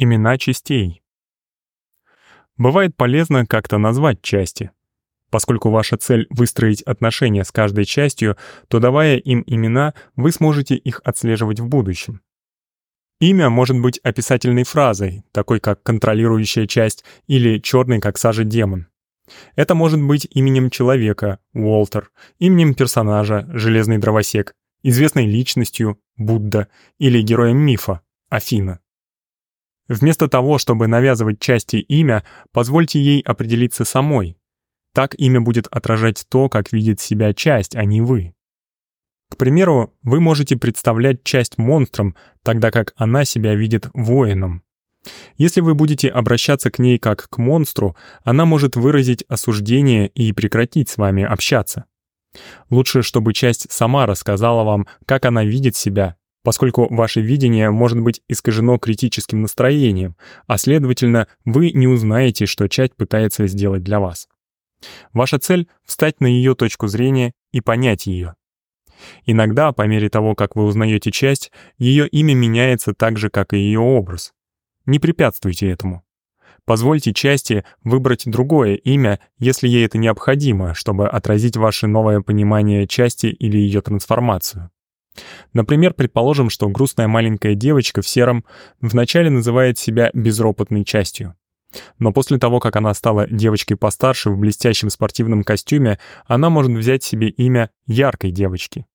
Имена частей. Бывает полезно как-то назвать части. Поскольку ваша цель — выстроить отношения с каждой частью, то давая им имена, вы сможете их отслеживать в будущем. Имя может быть описательной фразой, такой как «контролирующая часть» или «черный как сажа демон». Это может быть именем человека, Уолтер, именем персонажа, Железный дровосек, известной личностью, Будда, или героем мифа, Афина. Вместо того, чтобы навязывать части имя, позвольте ей определиться самой. Так имя будет отражать то, как видит себя часть, а не вы. К примеру, вы можете представлять часть монстром, тогда как она себя видит воином. Если вы будете обращаться к ней как к монстру, она может выразить осуждение и прекратить с вами общаться. Лучше, чтобы часть сама рассказала вам, как она видит себя, поскольку ваше видение может быть искажено критическим настроением, а следовательно, вы не узнаете, что часть пытается сделать для вас. Ваша цель — встать на ее точку зрения и понять ее. Иногда, по мере того, как вы узнаете часть, ее имя меняется так же, как и ее образ. Не препятствуйте этому. Позвольте части выбрать другое имя, если ей это необходимо, чтобы отразить ваше новое понимание части или ее трансформацию. Например, предположим, что грустная маленькая девочка в сером вначале называет себя безропотной частью. Но после того, как она стала девочкой постарше в блестящем спортивном костюме, она может взять себе имя яркой девочки.